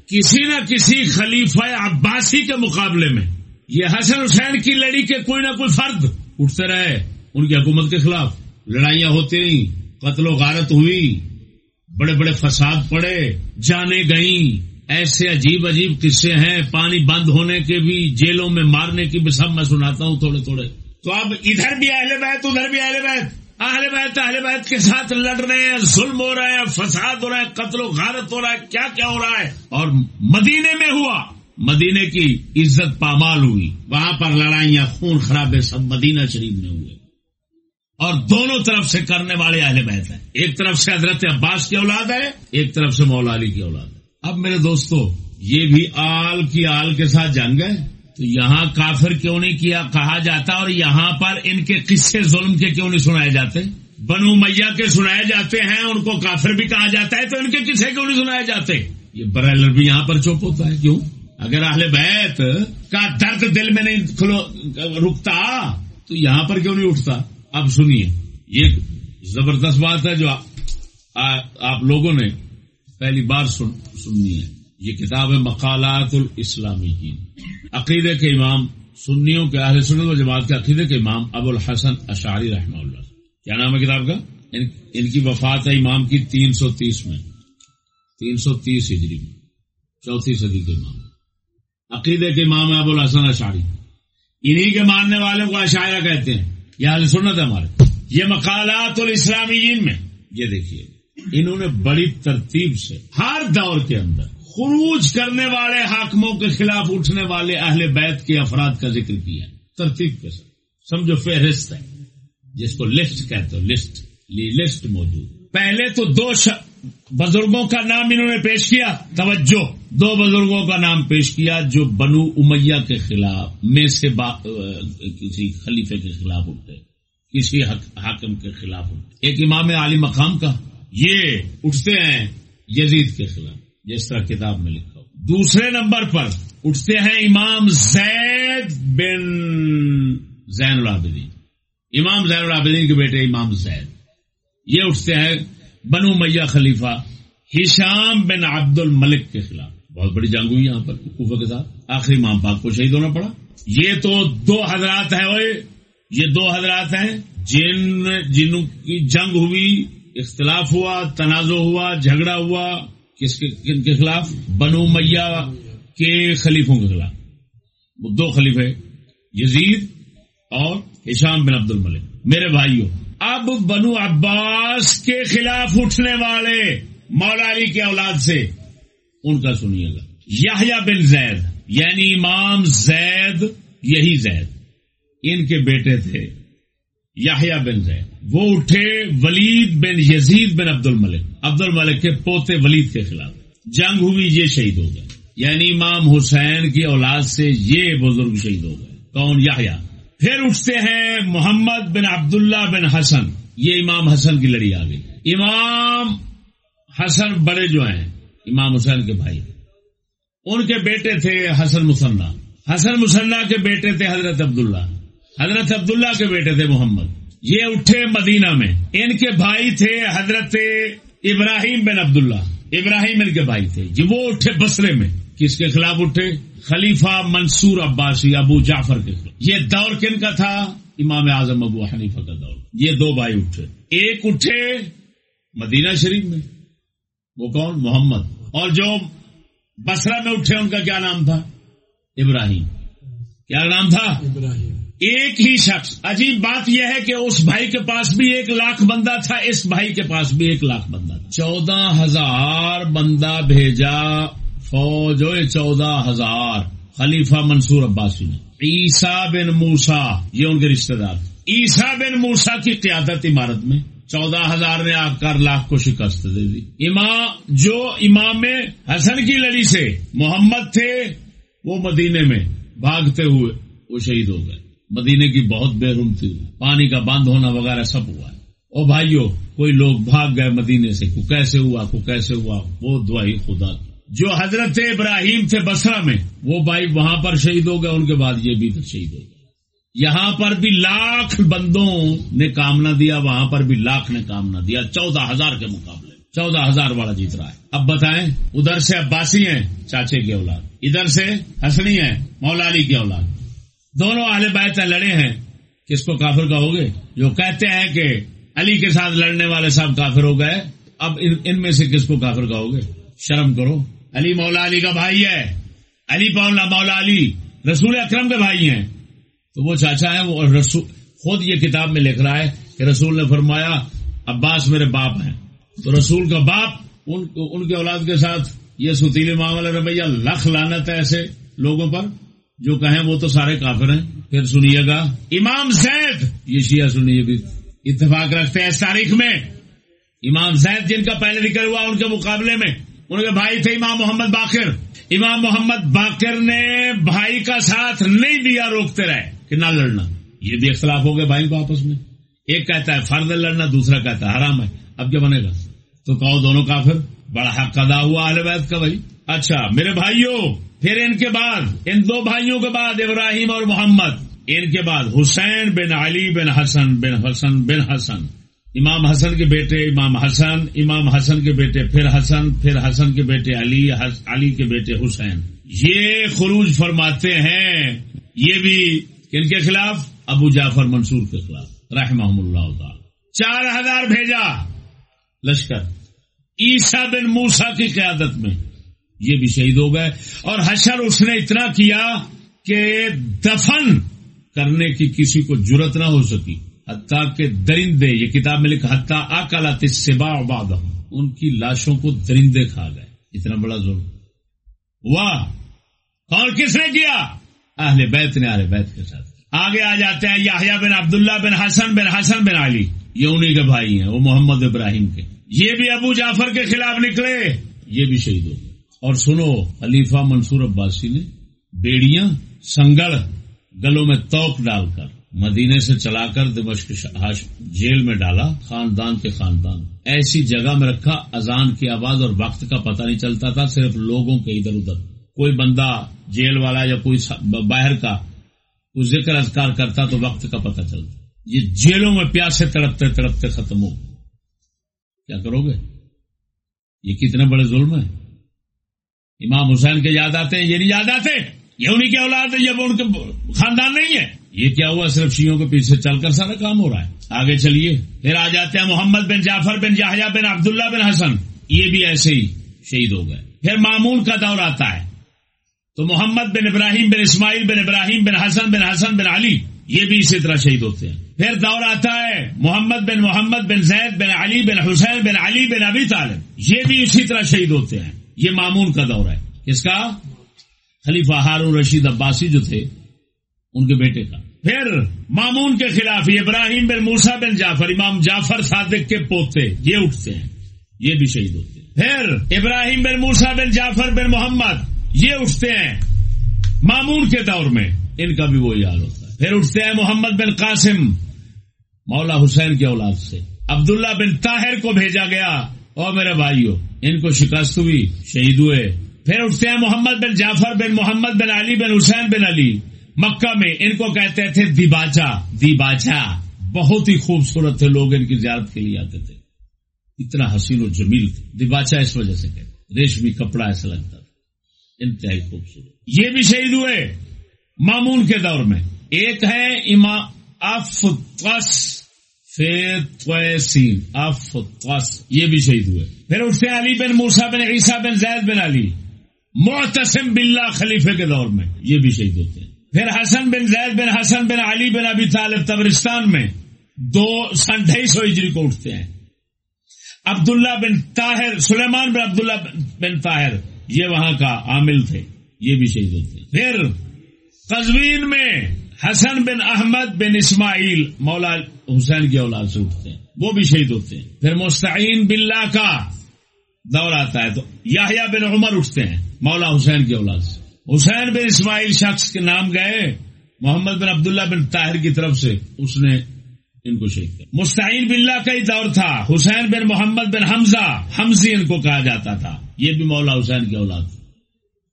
Speaker 1: کسی نہ کسی خلیفہ عباسی کے مقابلے میں یہ حسن حسین کی لڑی کے کوئی نہ کوئی فرد اٹھتے رہے ان کی حکومت کے خلاف۔ لڑائیاں ہوتی رہی قتل و غارت ہوئی، بڑے بڑے فساد پڑے جانے گئیں۔ ایسے عجیب عجیب قصے ہیں، پانی بند ہونے کے بھی، جیلوں میں مارنے کی بھی سب میں سناتا ہوں تھوڑے تھوڑے۔ تو اب ادھر بھی اہل بیت، ادھر بھی اہل بیت۔ اہل بیت اہل بیت کے ساتھ لڑ رہے ہیں، ظلم ہو رہا ہے، فساد ہو رہا ہے، قتل و غارت ہو رہا ہے، کیا کیا ہو رہا ہے؟ اور مدینے میں ہوا، مدینے کی عزت پامال ہوئی، وہاں پر لڑائیاں خون خرابے سب مدینہ شریف میں ہوئے۔ اور دونوں طرف سے کرنے والے اہل بیت ہیں۔ ایک طرف سے حضرت عباس کی اولاد ہے، ایک طرف سے مولا علی کی اولاد ہے۔ اب میرے دوستو، یہ بھی آل کی آل کے ساتھ جنگ ہے۔ تو یہاں کافر کیوں نہیں کیا؟ کہا جاتا اور یہاں پر ان کے قصے ظلم کے کیوں نہیں سنائے جاتے؟ بنو میاں کے سنائے جاتے ہیں، ان کو کافر بھی کہا جاتا ہے، تو ان کے قصے کیوں نہیں سنائے جاتے؟ یہ برائلر بھی یہاں پر چوپ ہوتا ہے، کیوں؟ اگر اہل بیت کا درد دل میں نہیں رکتا، تو یہاں پر کیوں نہیں اٹھتا؟ اب سنیے، یہ زبردست بات ہے جو آپ لوگوں نے پہلی بار سننی ہے۔ یہ کتاب ہے مقالات الاسلامی عقیدے کے امام، سنیوں کے اہل سنت و جماعت کے عقیدے کے امام ابو الحسن اشاری رحمہ اللہ۔ کیا نام ہے کتاب کا؟ ان کی وفات ہے امام کی تین سو تیس میں۔ تین سو تیس ہجری میں۔ چوتھی صدی کے امام۔ عقیدے کے امام ہے ابو الحسن اشاری انہی کے ماننے والوں کو اشاعرہ کہتے ہیں۔ یہ اہل سنت ہے ہمارے۔ یہ مقالات الاسلامی میں۔ یہ دیکھیے، انہوں نے بڑی ترتیب سے ہر دور کے اندر خروج کرنے والے حاکموں کے خلاف اٹھنے والے اہل بیت کے افراد کا ذکر کیا ترتیب کے ساتھ۔ سمجھو فہرست ہے۔ جس کو لسٹ کہتے ہو، لسٹ لسٹ موجود۔ پہلے تو دو ش... بزرگوں کا نام انہوں نے پیش کیا۔ توجہ۔ دو بزرگوں کا نام پیش کیا جو بنو امیہ کے خلاف، میں سے با... کسی خلیفے کے خلاف اٹھتے۔ کسی حاکم کے خلاف اٹھتے۔ ایک امام علی مقام کا۔ یہ اٹھتے ہیں یزید کے خلاف۔ جس طرح کتاب میں لکھا ہو دوسرے نمبر پر اٹھتے ہیں امام زید بن زین العابدین۔ امام زین العابدین کے بیٹے امام زید۔ یہ اٹھتے ہیں بنو میاں خلیفہ ہشام بن عبد الملک کے خلاف۔ بہت بڑی جنگ ہوئی یہاں پر کوفہ کے ساتھ۔ آخری امام پاک کو شہید ہونا پڑا۔ یہ تو دو حضرات ہیں وہ یہ دو حضرات ہیں جن جنوں کی جنگ ہوئی، اختلاف ہوا، تنازع ہوا، جھگڑا ہوا۔ کس کے کن کے خلاف؟ بنو میاں کے خلیفوں کے خلاف۔ وہ دو خلیفے، یزید اور ہشام بن عبد الملک۔ میرے بھائیوں، اب بنو عباس کے خلاف اٹھنے والے مولا علی کے اولاد سے ان کا سنیے گا۔ یحییٰ بن زید یعنی امام زید، یہی زید۔ ان کے بیٹے تھے یاہیا بن زید۔ وہ اٹھے ولید بن یزید بن عبد الملک عبد الملک کے پوتے ولید کے خلاف۔ جنگ ہوئی، یہ شہید ہو گئے۔ یعنی امام حسین کی اولاد سے یہ بزرگ شہید ہو گئے۔ کون؟ یاہیا پھر اٹھتے ہیں محمد بن عبداللہ بن حسن۔ یہ امام حسن کی لڑی آ گئی امام حسن بڑے جو ہیں، امام حسین کے بھائی۔ ان کے بیٹے تھے حسن مسنہ حسن مسنہ کے بیٹے تھے حضرت عبداللہ۔ حضرت عبداللہ کے بیٹے تھے محمد۔ یہ اٹھے مدینہ میں۔ ان کے بھائی تھے حضرت ابراہیم بن عبداللہ۔ ابراہیم ان کے بھائی تھے۔ جی وہ اٹھے بسرے میں۔ کس کے خلاف اٹھے؟ خلیفہ منصور عباسی ابو جعفر کے خلاف۔ یہ دور کن کا تھا؟ امام اعظم ابو حنیفہ کا دور۔ یہ دو بھائی اٹھے۔ ایک اٹھے مدینہ شریف میں۔ وہ کون؟ محمد۔ اور جو بسرا میں اٹھے، ان کا کیا نام تھا؟ ابراہیم۔ کیا نام تھا؟ ابراہیم۔ ایک ہی شخص۔ عجیب بات یہ ہے کہ اس بھائی کے پاس بھی ایک لاکھ بندہ تھا اس بھائی کے پاس بھی ایک لاکھ بندہ تھا۔ چودہ ہزار بندہ بھیجا فوج چودہ ہزار۔ خلیفہ منصور عباسی نے۔ عیسا بن موسا یہ ان کے رشتے دار عیسا بن موسا کی قیادت عمارت میں۔ چودہ ہزار نے آ کر لاکھ کو شکست دے دی۔ امام جو امام حسن کی لڑی سے محمد تھے وہ مدینے میں بھاگتے ہوئے وہ شہید ہو گئے۔ مدینے کی بہت بے روم تھی۔ پانی کا بند ہونا وغیرہ سب ہوا۔ ہے او بھائیو، کوئی لوگ بھاگ گئے مدینے سے۔ کو کیسے ہوا؟ کو کیسے ہوا؟ وہ دعائی خدا کی۔ جو حضرت ابراہیم تھے بسرا میں، وہ بھائی وہاں پر شہید ہو گئے۔ ان کے بعد یہ بھی شہید ہو گئے۔ یہاں پر بھی لاکھ بندوں نے کام نہ دیا، وہاں پر بھی لاکھ نے کام نہ دیا۔ چودہ ہزار کے مقابلے۔ چودہ ہزار والا جیت رہا ہے۔ اب بتائیں، ادھر سے عباسی ہیں، چاچے کی اولاد۔ ادھر سے حسنی ہے مولا علی کی اولاد۔ دونوں اہل بیت لڑے ہیں۔ کس کو کافر کہو گے؟ جو کہتے ہیں کہ علی کے ساتھ لڑنے والے سب کافر ہو گئے اب ان میں سے کس کو کافر کہو گے؟ شرم کرو۔ علی مولا علی کا بھائی ہے۔ علی پولا مولا علی۔ رسول اکرم کے بھائی ہیں۔ تو وہ چاچا ہے وہ رسول خود یہ کتاب میں لکھ رہا ہے کہ رسول نے فرمایا عباس میرے باپ ہیں۔ تو رسول کا باپ ان, ان کے اولاد کے ساتھ یہ ستیلے معاملہ رویہ لکھ لانت ہے ایسے لوگوں پر۔ جو کہیں وہ تو سارے کافر ہیں، پھر سنیے گا۔ امام زید، یہ شیعہ سنیے بھی۔ اتفاق رکھتے ہیں اس تاریخ میں۔ امام زید جن کا پہلے ذکر ہوا ان کے مقابلے میں، ان کے بھائی تھے امام محمد باقر۔ امام محمد باقر نے بھائی کا ساتھ نہیں دیا، روکتے رہے۔ کہ نہ لڑنا؟ یہ بھی اختلاف ہو گئے بھائی کو آپس میں۔ ایک کہتا ہے فرد لڑنا، دوسرا کہتا ہے حرام ہے۔ اب کیا بنے گا؟ تو کہو دونوں کافر، بڑا حق ادا ہوا بیت کا بھائی۔ اچھا میرے بھائیوں پھر ان کے بعد، ان دو بھائیوں کے بعد ابراہیم اور محمد، ان کے بعد حسین بن علی بن حسن بن حسن بن حسن۔ امام حسن کے بیٹے، امام حسن امام حسن کے بیٹے پھر حسن پھر حسن کے بیٹے علی علی کے بیٹے حسین۔ یہ خروج فرماتے ہیں، یہ بھی کن کے خلاف؟ ابو جعفر منصور کے خلاف رحمہ اللہ تعالی۔ چار ہزار بھیجا لشکر عیسا بن موسا کی قیادت میں۔ یہ بھی شہید ہو گئے اور حشر اس نے اتنا کیا کہ دفن کرنے کی کسی کو جرت نہ ہو سکی۔ حتیٰ کہ درندے، یہ کتاب میں لکھا، حتیٰ اکالات سبا آباد ان کی لاشوں کو درندے کھا گئے۔ اتنا بڑا ظلم۔ واہ! اور کس نے کیا؟ اہل بیت نے، اہل بیت کے ساتھ۔ آگے آ جاتے ہیں یاہیا بن عبداللہ بن حسن بن حسن بن علی۔ یہ انہیں کے بھائی ہیں، وہ محمد ابراہیم کے۔ یہ بھی ابو جعفر کے خلاف نکلے۔ یہ بھی شہید ہو گئے۔ اور سنو، خلیفہ منصور عباسی نے بیڑیاں سنگڑ گلوں میں توک ڈال کر مدینے سے چلا کر دمشق جیل میں ڈالا، خاندان کے خاندان۔ ایسی جگہ میں رکھا، اذان کی آواز اور وقت کا پتہ نہیں چلتا تھا، صرف لوگوں کے ادھر ادھر۔ کوئی بندہ جیل والا یا کوئی باہر کا کوئی ذکر اذکار کرتا تو وقت کا پتہ چلتا۔ یہ جیلوں میں پیاسے تڑپتے تڑپتے ختم ہو کیا کرو گے؟ یہ کتنے بڑے ظلم ہیں؟ امام حسین کے یاد آتے ہیں، یہ نہیں یاد آتے؟ یہ انہیں کی اولاد ہے جب ان کے خاندان نہیں ہے۔ یہ کیا ہوا؟ صرف شیوں کے پیچھے چل کر سارا کام ہو رہا ہے۔ آگے چلیے۔ پھر آ جاتے ہیں محمد بن جعفر بن جاہیا بن عبداللہ بن حسن۔ یہ بھی ایسے ہی شہید ہو گئے۔ پھر معمون کا دور آتا ہے۔ تو محمد بن ابراہیم بن اسماعیل بن ابراہیم بن حسن بن حسن بن علی، یہ بھی اسی طرح شہید ہوتے ہیں۔ پھر دور آتا ہے محمد بن محمد بن زید بن علی بن حسین بن علی بن ابی طالب۔ یہ بھی اسی طرح شہید ہوتے ہیں۔ یہ معمون کا دور ہے۔ کس کا؟ خلیفہ ہارون رشید عباسی جو تھے، ان کے بیٹے کا۔ پھر مامون کے خلاف ابراہیم بن موسا بن جعفر، امام جعفر صادق کے پوتے یہ اٹھتے ہیں، یہ بھی شہید ہوتے ہیں۔ پھر ابراہیم بن موسا بن جعفر بن محمد، یہ اٹھتے ہیں مامون کے دور میں، ان کا بھی وہی حال ہوتا ہے۔ پھر اٹھتے ہیں محمد بن قاسم، مولا حسین کے اولاد سے۔ عبداللہ بن طاہر کو بھیجا گیا۔ اور میرے بھائیوں ان کو شکست ہوئی، شہید ہوئے۔ پھر اٹھتے ہیں محمد بن جعفر بن محمد بن علی بن حسین بن علی۔ مکہ میں ان کو کہتے تھے دیباچا دیباچا۔ بہت ہی خوبصورت تھے لوگ ان کی زیارت کے لیے آتے تھے۔ اتنا حسین و جمیل تھے۔ دیباچا اس وجہ سے کہتے ریشمی کپڑا ایسا لگتا تھا۔ انتہائی خوبصورت۔ یہ بھی شہید ہوئے۔ مامون کے دور میں۔ ایک ہے اما افس فیسین افس یہ بھی شہید ہوئے پھر اٹھتے علی بن موسا بن عیسیٰ بن زید بن علی معتصم باللہ خلیفے کے دور میں یہ بھی شہید ہوتے ہیں پھر حسن بن زید بن حسن بن علی بن ابی طالب تبرستان میں دو سن ڈھائی سو ہجری کو اٹھتے ہیں. عبداللہ بن طاہر، سلیمان بن عبداللہ بن طاہر، یہ وہاں کا عامل تھے. یہ بھی شہید ہوتے ہیں. پھر قزوین میں حسن بن احمد بن اسماعیل، مولا حسین کی اولاد سے اٹھتے ہیں۔ وہ بھی شہید ہوتے ہیں۔ پھر مستعین باللہ کا دور آتا ہے تو یاہیا بن عمر اٹھتے ہیں، مولا حسین کی اولاد سے۔ حسین بن اسماعیل شخص کے نام گئے، محمد بن عبداللہ بن طاہر کی طرف سے اس نے ان کو شہید کیا۔ مستعین باللہ کا ہی دور تھا۔ حسین بن محمد بن حمزہ، حمزی ان کو کہا جاتا تھا۔ یہ بھی مولا حسین کی اولاد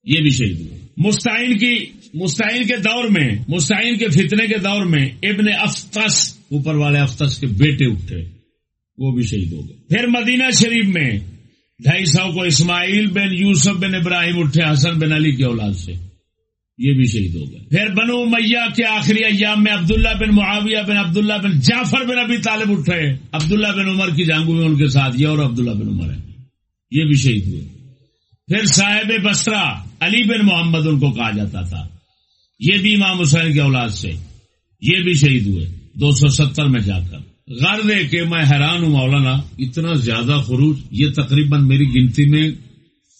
Speaker 1: یہ بھی شہید ہوئے۔ مستعین کی، مستعین کے دور میں، مستعین کے فتنے کے دور میں ابن افطس اوپر والے افطس کے بیٹے اٹھے، وہ بھی شہید ہو گئے۔ پھر مدینہ شریف میں ڈھائی سو کو اسماعیل بن یوسف بن ابراہیم اٹھے، حسن بن علی کی اولاد سے۔ یہ بھی شہید ہو گئے۔ پھر بنو میاں کے آخری ایام میں عبداللہ بن معاویہ بن عبداللہ بن جعفر بن ابی طالب اٹھے۔ عبداللہ بن عمر کی جانگو میں ان کے ساتھ یہ اور عبداللہ بن عمر ہے یہ بھی شہید ہوئے۔ پھر صاحب بسرا علی بن محمد ان کو کہا جاتا تھا۔ یہ بھی امام حسین کی اولاد سے۔ یہ بھی شہید ہوئے۔ دو سو ستر میں جا کر۔ غرض ہے کہ میں حیران ہوں مولانا، اتنا زیادہ خروج، یہ تقریباً میری گنتی میں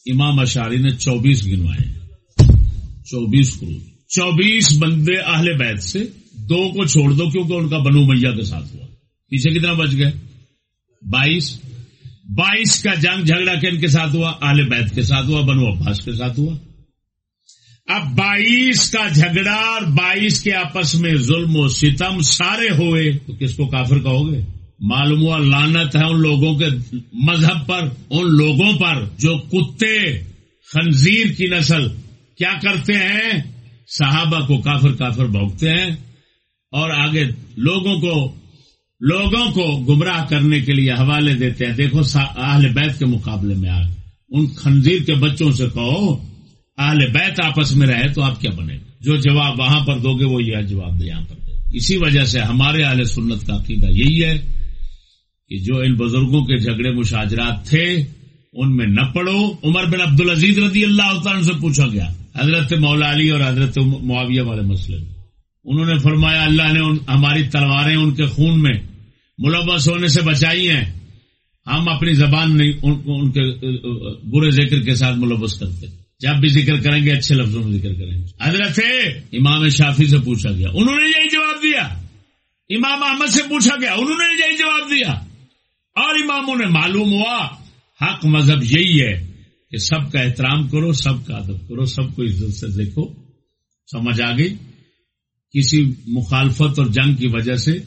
Speaker 1: امام اشاری نے چوبیس گنوائے۔ چوبیس خروج۔ چوبیس بندے اہل بیت سے دو کو چھوڑ دو کیونکہ ان کا بنو میاں کے ساتھ ہوا۔ پیچھے کتنا بچ گئے؟ بائیس۔ بائیس کا جنگ جھگڑا کن کے ساتھ ہوا؟ اہل بیت کے ساتھ ہوا، بنو عباس کے ساتھ ہوا۔ اب بائیس کا جھگڑا اور بائیس کے آپس میں ظلم و ستم سارے ہوئے، تو کس کو کافر کہو گے؟ معلوم ہوا لانت ہے ان لوگوں کے مذہب پر، ان لوگوں پر جو کتے، خنزیر کی نسل کیا کرتے ہیں؟ صحابہ کو کافر کافر بھوکتے ہیں اور آگے لوگوں کو لوگوں کو گمراہ کرنے کے لیے حوالے دیتے ہیں۔ دیکھو اہل بیت کے مقابلے میں آ ان خنزیر کے بچوں سے کہو اہل بیت آپس میں رہے تو آپ کیا بنے گا؟ جو جواب وہاں پر دو گے، وہ یہ جواب دے یہاں پر دے اسی وجہ سے ہمارے اہل سنت کا عقیدہ یہی ہے کہ جو ان بزرگوں کے جھگڑے مشاجرات تھے، ان میں نہ پڑو۔ عمر بن عبد العزیز رضی اللہ تعالیٰ سے پوچھا گیا، حضرت مولا علی اور حضرت معاویہ والے مسئلے میں۔ انہوں نے فرمایا، اللہ نے ہماری تلواریں ان کے خون میں ملوث ہونے سے بچائی ہیں۔ ہم اپنی زبان نہیں، ان کے برے ذکر کے ساتھ ملوث کرتے۔ جب بھی ذکر کریں گے، اچھے لفظوں میں ذکر کریں گے۔ حضرت امام شافی سے پوچھا گیا۔ انہوں نے یہی جواب دیا۔ امام احمد سے پوچھا گیا۔ انہوں نے یہی جواب دیا۔ اور اماموں نے معلوم ہوا، حق مذہب یہی ہے کہ سب کا احترام کرو، سب کا ادب کرو، سب کو عزت سے دیکھو۔ سمجھ آ گئی؟ کسی مخالفت اور جنگ کی وجہ سے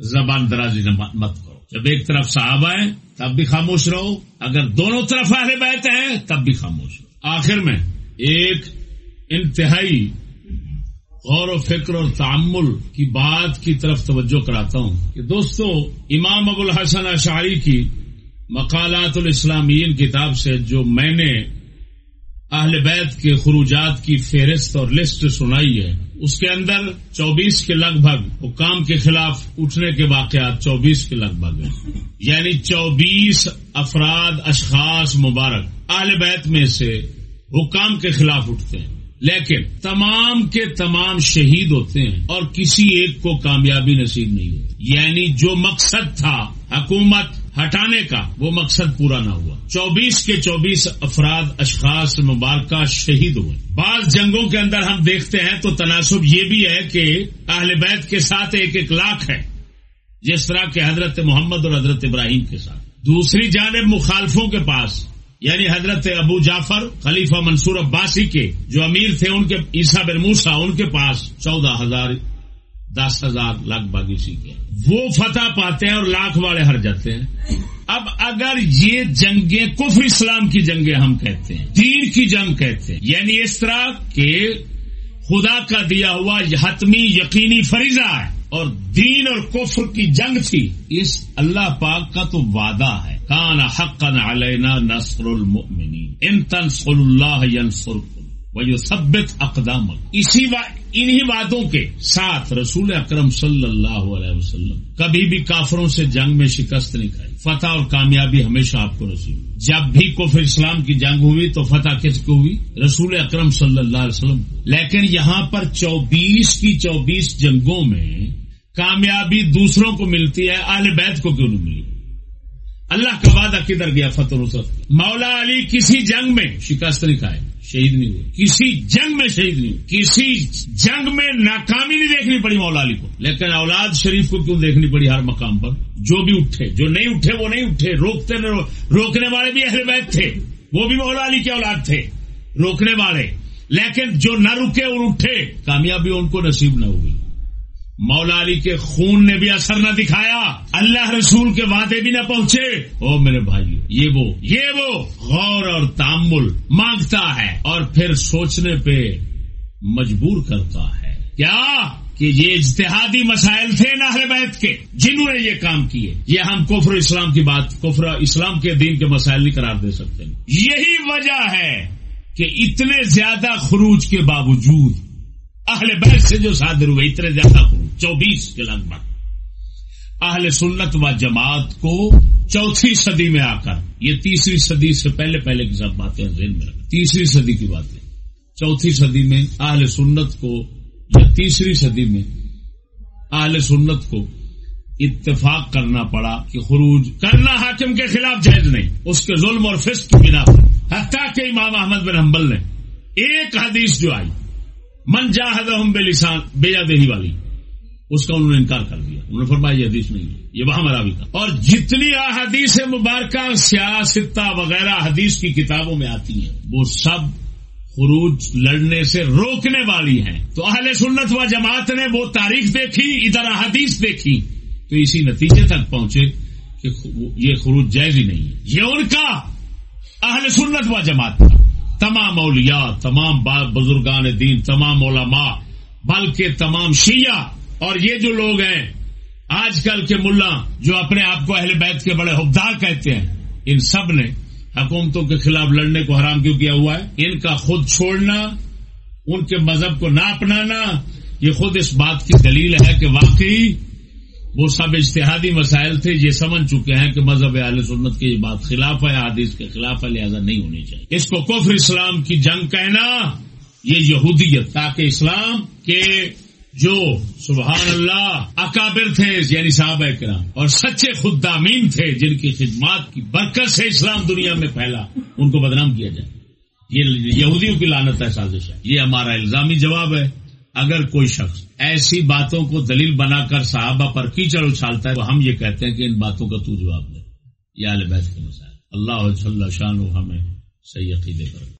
Speaker 1: زبان درازی مت کرو۔ جب ایک طرف صحابہ ہیں، تب بھی خاموش رہو۔ اگر دونوں طرف اہل بیت ہیں، تب بھی خاموش رہو۔ آخر میں ایک انتہائی غور و فکر اور تعمل کی بات کی طرف توجہ کراتا ہوں کہ دوستو، امام ابو الحسن اشعری کی مقالات الاسلامین کتاب سے جو میں نے اہل بیت کے خروجات کی فہرست اور لسٹ سنائی ہے، اس کے اندر چوبیس کے لگ بھگ، حکام کے خلاف اٹھنے کے واقعات چوبیس کے لگ بھگ ہیں۔ یعنی چوبیس افراد، اشخاص مبارک۔ اہل بیت میں سے حکام کے خلاف اٹھتے ہیں۔ لیکن تمام کے تمام شہید ہوتے ہیں اور کسی ایک کو کامیابی نصیب نہیں ہوتی۔ یعنی جو مقصد تھا حکومت ہٹانے کا، وہ مقصد پورا نہ ہوا۔ چوبیس کے چوبیس افراد اشخاص مبارکہ شہید ہوئے۔ بعض جنگوں کے اندر ہم دیکھتے ہیں تو تناسب یہ بھی ہے کہ اہل بیت کے ساتھ ایک ایک لاکھ ہے جس طرح کے حضرت محمد اور حضرت ابراہیم کے ساتھ۔ دوسری جانب مخالفوں کے پاس یعنی حضرت ابو جعفر خلیفہ منصور عباسی کے جو امیر تھے، ان کے عیسا بن موسا ان کے پاس چودہ ہزار، دس ہزار لگ بھگ اسی کے وہ فتح پاتے ہیں اور لاکھ والے ہر جاتے ہیں۔ اب اگر یہ جنگیں کفر اسلام کی جنگیں ہم کہتے ہیں، دین کی جنگ کہتے ہیں یعنی اس طرح کہ خدا کا دیا ہوا حتمی یقینی فریضہ ہے اور دین اور کفر کی جنگ تھی، اس اللہ پاک کا تو وعدہ ہے۔ کان حق علینا نصر المؤمنین ان تنصر اللہ ینصرکم وہ سبت اقدام اسی وا... انہی وعدوں کے ساتھ رسول اکرم صلی اللہ علیہ وسلم کبھی بھی کافروں سے جنگ میں شکست نہیں کھائی. فتح اور کامیابی ہمیشہ آپ کو نصیب جب بھی کفر اسلام کی جنگ ہوئی تو فتح کس کو ہوئی؟ رسول اکرم صلی اللہ علیہ وسلم لیکن یہاں پر چوبیس کی چوبیس جنگوں میں کامیابی دوسروں کو ملتی ہے اہل بیت کو کیوں نہیں ملی؟ اللہ کا وعدہ کدھر گیا فتح نصرت مولا علی کسی جنگ میں شکست نہیں کھائے، شہید نہیں ہوئے۔ کسی جنگ میں شہید نہیں ہوئے۔ کسی جنگ میں ناکامی نہیں دیکھنی پڑی مولا علی کو۔ لیکن اولاد شریف کو کیوں دیکھنی پڑی ہر مقام پر؟ جو بھی اٹھے، جو نہیں اٹھے وہ نہیں اٹھے۔ روکتے روکنے والے بھی اہل بیت تھے۔ وہ بھی مولا علی کے اولاد تھے، روکنے والے۔ لیکن جو نہ رکے اور اٹھے، کامیابی ان کو نصیب نہ ہوئی۔ مولا علی کے خون نے بھی اثر نہ دکھایا، اللہ رسول کے وعدے بھی نہ پہنچے۔ او میرے بھائی یہ وہ یہ وہ غور اور تعمل مانگتا ہے اور پھر سوچنے پہ مجبور کرتا ہے۔ کیا؟ کہ یہ اجتہادی مسائل تھے نہر بیت کے، جنہوں نے یہ کام کیے۔ یہ ہم کفر اسلام کی بات، کفر اسلام کے دین کے مسائل نہیں قرار دے سکتے۔ یہی وجہ ہے کہ اتنے زیادہ خروج کے باوجود اہل بیت سے جو صادر ہوئے، اتنے زیادہ خروج۔ چوبیس کے لگ بھگ۔ اہل سنت و جماعت کو چوتھی صدی میں آ کر، یہ تیسری صدی سے پہلے پہلے کی سب باتیں ذہن میں رکھ۔ تیسری صدی کی باتیں۔ چوتھی صدی میں اہل سنت کو، یا تیسری صدی میں اہل سنت کو اتفاق کرنا پڑا کہ خروج کرنا حاکم کے خلاف جائز نہیں، اس کے ظلم اور فسق کی بنا پر۔ حتیٰ کہ امام احمد بن حنبل نے ایک حدیث جو آئی، من جاہد بے لسان بے یادہی والی۔ اس کا انہوں نے انکار کر دیا۔ انہوں نے فرمایا یہ حدیث نہیں ہے۔ یہ وہاں مرا بھی تھا۔ اور جتنی حدیث مبارکہ، سیاستہ وغیرہ حدیث کی کتابوں میں آتی ہیں، وہ سب خروج لڑنے سے روکنے والی ہیں۔ تو اہل سنت و جماعت نے وہ تاریخ دیکھی، ادھر حدیث دیکھی۔ تو اسی نتیجے تک پہنچے کہ یہ خروج جائز ہی نہیں ہے۔ یہ ان کا اہل سنت و جماعت کا تمام اولیاء، تمام بزرگان دین، تمام علماء، بلکہ تمام شیعہ اور یہ جو لوگ ہیں، آج کل کے ملا جو اپنے آپ کو اہل بیت کے بڑے حقدار کہتے ہیں، ان سب نے حکومتوں کے خلاف لڑنے کو حرام کیوں کیا ہوا ہے؟ ان کا خود چھوڑنا، ان کے مذہب کو نہ اپنانا، یہ خود اس بات کی دلیل ہے کہ واقعی وہ سب اشتہادی مسائل تھے، یہ سمجھ چکے ہیں کہ مذہب اہل سنت کی یہ بات خلاف ہے حادث کے خلاف ہے، لہذا نہیں ہونی چاہیے۔ اس کو کفر اسلام کی جنگ کہنا، یہ یہودیت، تاکہ اسلام کے جو سبحان اللہ اکابر تھے یعنی صحابہ کرام، اور سچے خدامین تھے جن کی خدمات کی برکت سے اسلام دنیا میں پھیلا، ان کو بدنام کیا جائے۔ یہ یہودیوں کی لانت ہے، سازش ہے۔ یہ ہمارا الزامی جواب ہے۔ اگر کوئی شخص ایسی باتوں کو دلیل بنا کر صحابہ پر کیچڑ اچھالتا ہے، تو ہم یہ کہتے ہیں کہ ان باتوں کا تو جواب دے۔ یہ بیت کے مسائل۔ اللہ شان ہمیں صحیح عقیدے کر